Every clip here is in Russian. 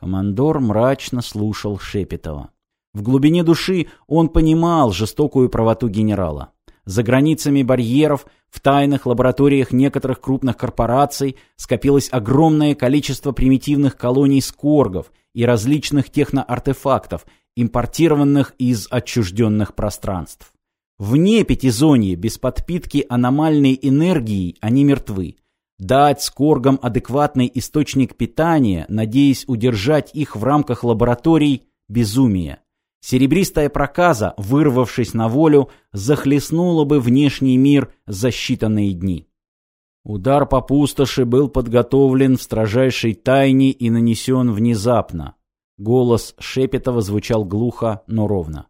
Командор мрачно слушал Шепетова. В глубине души он понимал жестокую правоту генерала. За границами барьеров, в тайных лабораториях некоторых крупных корпораций скопилось огромное количество примитивных колоний скоргов и различных техноартефактов, импортированных из отчужденных пространств. Вне пятизонья, без подпитки аномальной энергией, они мертвы. Дать скоргам адекватный источник питания, надеясь удержать их в рамках лабораторий – безумие. Серебристая проказа, вырвавшись на волю, захлестнула бы внешний мир за считанные дни. Удар по пустоши был подготовлен в строжайшей тайне и нанесен внезапно. Голос Шепетова звучал глухо, но ровно.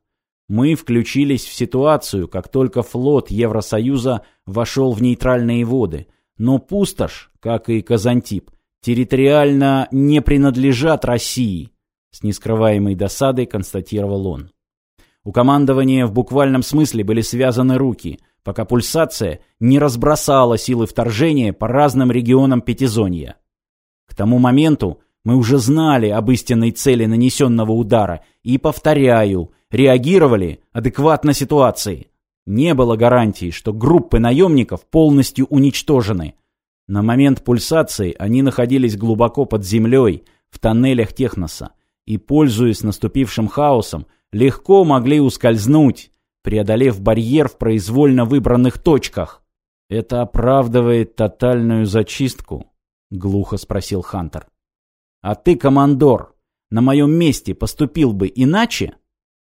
Мы включились в ситуацию, как только флот Евросоюза вошел в нейтральные воды. Но пустошь, как и Казантип, территориально не принадлежат России. С нескрываемой досадой констатировал он. У командования в буквальном смысле были связаны руки, пока пульсация не разбросала силы вторжения по разным регионам Пятизонья. К тому моменту мы уже знали об истинной цели нанесенного удара и, повторяю, реагировали адекватно ситуации. Не было гарантии, что группы наемников полностью уничтожены. На момент пульсации они находились глубоко под землей, в тоннелях Техноса, и, пользуясь наступившим хаосом, легко могли ускользнуть, преодолев барьер в произвольно выбранных точках. «Это оправдывает тотальную зачистку?» — глухо спросил Хантер. «А ты, командор, на моем месте поступил бы иначе?»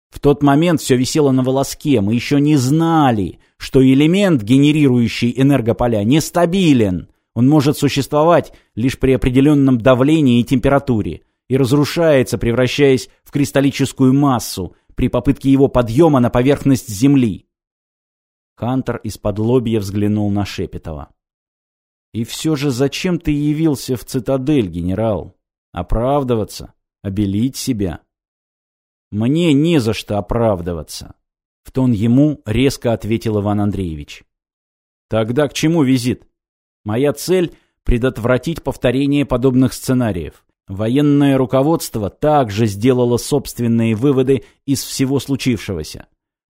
В тот момент все висело на волоске, мы еще не знали, что элемент, генерирующий энергополя, нестабилен. Он может существовать лишь при определенном давлении и температуре и разрушается, превращаясь в кристаллическую массу при попытке его подъема на поверхность Земли. Хантер из-под лобья взглянул на Шепетова. «И все же зачем ты явился в цитадель, генерал? Оправдываться? Обелить себя?» «Мне не за что оправдываться», — в тон ему резко ответил Иван Андреевич. «Тогда к чему визит? Моя цель — предотвратить повторение подобных сценариев. Военное руководство также сделало собственные выводы из всего случившегося.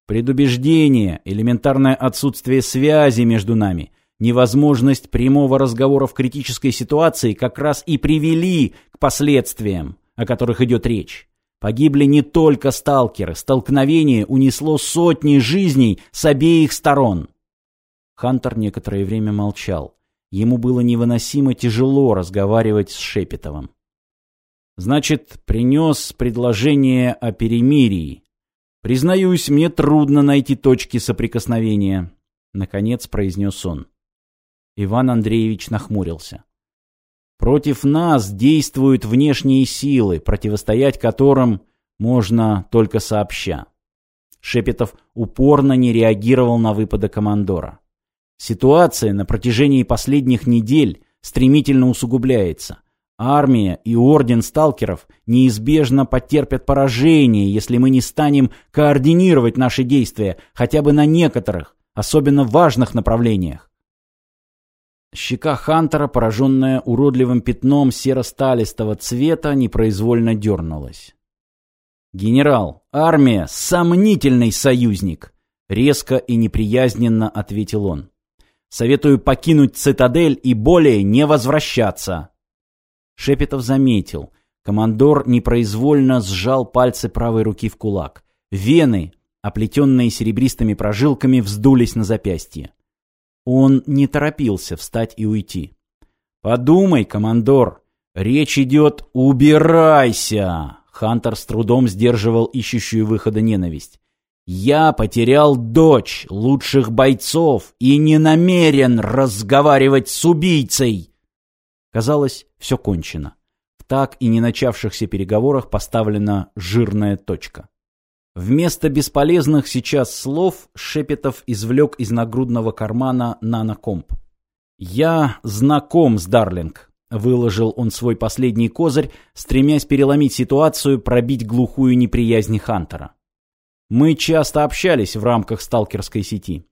Предубеждение, элементарное отсутствие связи между нами, невозможность прямого разговора в критической ситуации как раз и привели к последствиям, о которых идет речь. Погибли не только сталкеры, столкновение унесло сотни жизней с обеих сторон. Хантер некоторое время молчал. Ему было невыносимо тяжело разговаривать с Шепетовым. Значит, принес предложение о перемирии. Признаюсь, мне трудно найти точки соприкосновения, наконец произнес он. Иван Андреевич нахмурился. Против нас действуют внешние силы, противостоять которым можно только сообща. Шепетов упорно не реагировал на выпады командора. Ситуация на протяжении последних недель стремительно усугубляется. Армия и орден сталкеров неизбежно потерпят поражение, если мы не станем координировать наши действия хотя бы на некоторых, особенно важных направлениях. Щека Хантера, пораженная уродливым пятном серо-сталистого цвета, непроизвольно дернулась. «Генерал, армия — сомнительный союзник!» — резко и неприязненно ответил он. «Советую покинуть цитадель и более не возвращаться!» Шепетов заметил. Командор непроизвольно сжал пальцы правой руки в кулак. Вены, оплетенные серебристыми прожилками, вздулись на запястье. Он не торопился встать и уйти. «Подумай, командор, речь идет «убирайся!» Хантер с трудом сдерживал ищущую выхода ненависть. «Я потерял дочь лучших бойцов и не намерен разговаривать с убийцей!» Казалось, все кончено. В так и не начавшихся переговорах поставлена жирная точка. Вместо бесполезных сейчас слов Шепетов извлек из нагрудного кармана нанокомп. «Я знаком с Дарлинг», — выложил он свой последний козырь, стремясь переломить ситуацию, пробить глухую неприязнь Хантера. «Мы часто общались в рамках сталкерской сети.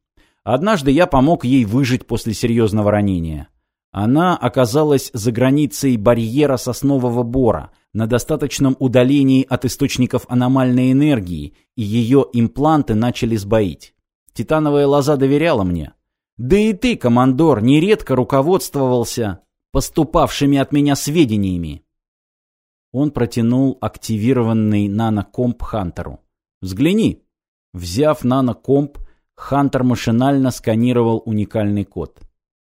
Однажды я помог ей выжить после серьезного ранения. Она оказалась за границей барьера соснового бора, на достаточном удалении от источников аномальной энергии, и ее импланты начали сбоить. Титановая лоза доверяла мне. Да и ты, командор, нередко руководствовался поступавшими от меня сведениями. Он протянул активированный нанокомп Хантеру. «Взгляни!» Взяв нанокомп, Хантер машинально сканировал уникальный код.